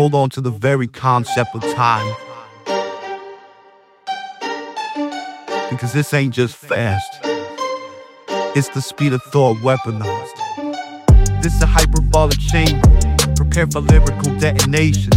hold on to the very concept of time. Because this ain't just fast, it's the speed of thought weaponized. This is a hyperbolic chamber, prepare for lyrical detonation.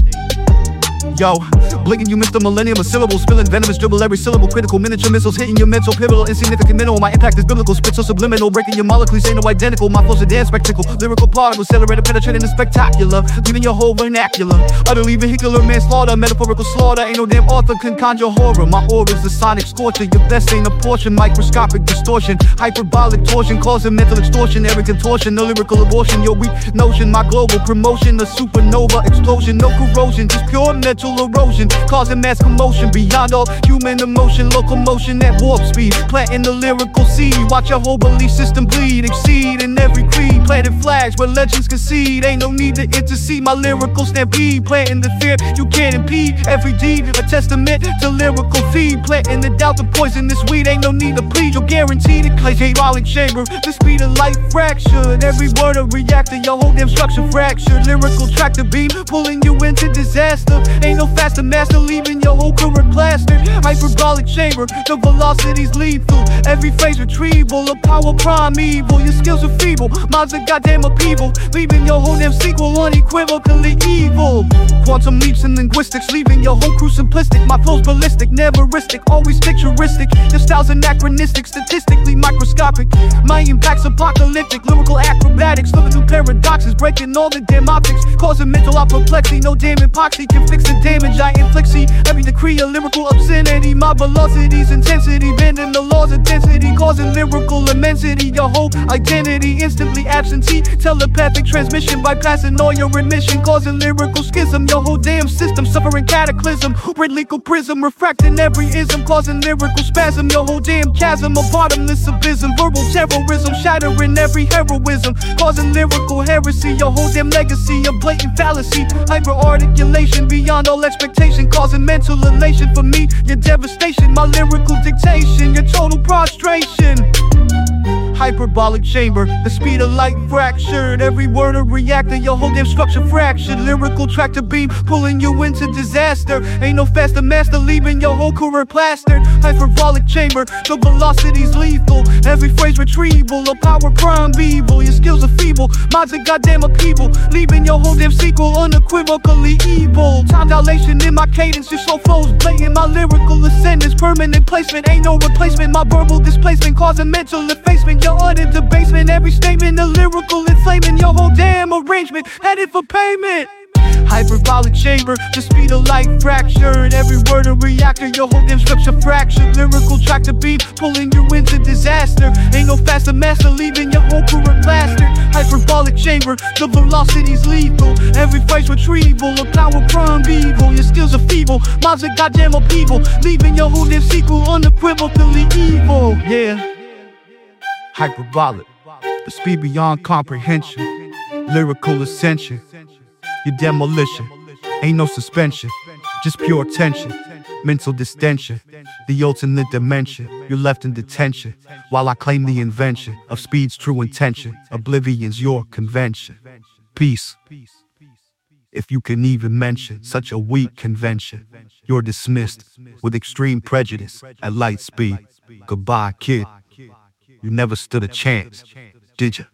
Yo, blinking you missed the millennium of syllables, spilling venomous dribble every syllable, critical miniature missiles hitting your mental pivotal, insignificant minimal. My impact is biblical, spit so subliminal, breaking your molecules ain't no identical. My flows are dance spectacle, lyrical particles, accelerated, penetrating the spectacular, leaving your whole vernacular. Utterly vehicular manslaughter, metaphorical slaughter. Ain't no damn author can conjure horror. My aura's the sonic scorcher, your best ain't a portion, microscopic distortion, hyperbolic torsion, causing mental extortion, every contortion, no lyrical abortion. Your weak notion, my global promotion, a supernova explosion, no corrosion, just pure mental erosion, causing mass commotion beyond all human emotion, locomotion at warp speed, planting the lyrical seed. Watch your whole belief system bleed, exceed in every creed, planting flags where legends concede. Ain't no need to intercede, my lyrical stampede, planting the fear you can't impede. Every deed, a testament to lyrical feed, planting the doubt, the poisonous weed. Ain't no need to plead, guaranteed it. Clay hydraulic chamber, the speed of light fractured. Every word a reactor, your whole damn structure fractured. Lyrical tractor beam, pulling you into disaster. Ain't no faster master, leaving your whole career plastered. Hyperbolic chamber, the velocity's lethal. Every phase retrieval, a power primeval. Your skills are feeble, minds are goddamn upheaval. Leaving your whole damn sequel unequivocally evil. Quantum leaps in linguistics, leaving your whole crew simplistic. My flow's ballistic, neveristic, always picturistic. Your style's anachronistic, statistically microscopic. My impact's apocalyptic, lyrical acrobatics, living through paradoxes, breaking all the damn optics, causing mental apoplexy. No damn epoxy can fix the damage I inflict. See, every decree a lyrical obscenity. My velocity's intensity, bending the laws of density, causing lyrical immensity. Your whole identity instantly absentee. Telepathic transmission, bypassing all your remission, causing lyrical schism. Your whole damn system suffering cataclysm. Legal prism, refracting every ism, causing lyrical spasm. Your whole damn chasm, a bottomless abysm. Verbal terrorism, shattering every heroism, causing lyrical heresy. Your whole damn legacy, a blatant fallacy. Hyper articulation beyond all expectation, causing mental elation for me. Your devastation, my lyrical dictation, your total prostration. Hyperbolic chamber, the speed of light fractured. Every word a reactor, your whole damn structure fractured. Lyrical tractor beam pulling you into disaster. Ain't no faster master, leaving your whole career plastered. Hyperbolic chamber, the velocity's lethal. Every phrase retrieval, a power primeval. Your skills are feeble, minds are goddamn upheaval. Leaving your whole damn sequel unequivocally evil. Time dilation in my cadence, your soul flows blatant. My lyrical ascendance, permanent placement, ain't no replacement. My verbal displacement causing mental effacement. Your utter debasement, every statement a lyrical inflaming. Your whole damn arrangement headed for payment. Hyperbolic chamber, the speed of light fractured. Every word a reactor, your whole damn structure fractured. Lyrical tractor beam pulling you into disaster. Ain't no faster master, leaving your whole career plastered. Hyperbolic chamber, the velocity's lethal. Every phrase retrieval, a power evil Your skills are feeble, minds are goddamn upheaval. Leaving your whole damn sequel unequivocally evil. Yeah. Hyperbolic, the speed beyond comprehension. Lyrical ascension, your demolition. Ain't no suspension, just pure tension. Mental distension, the ultimate dimension. You're left in detention while I claim the invention of speed's true intention. Oblivion's your convention. Peace. If you can even mention such a weak convention, you're dismissed with extreme prejudice at light speed. Goodbye, kid. You never stood a chance, did you?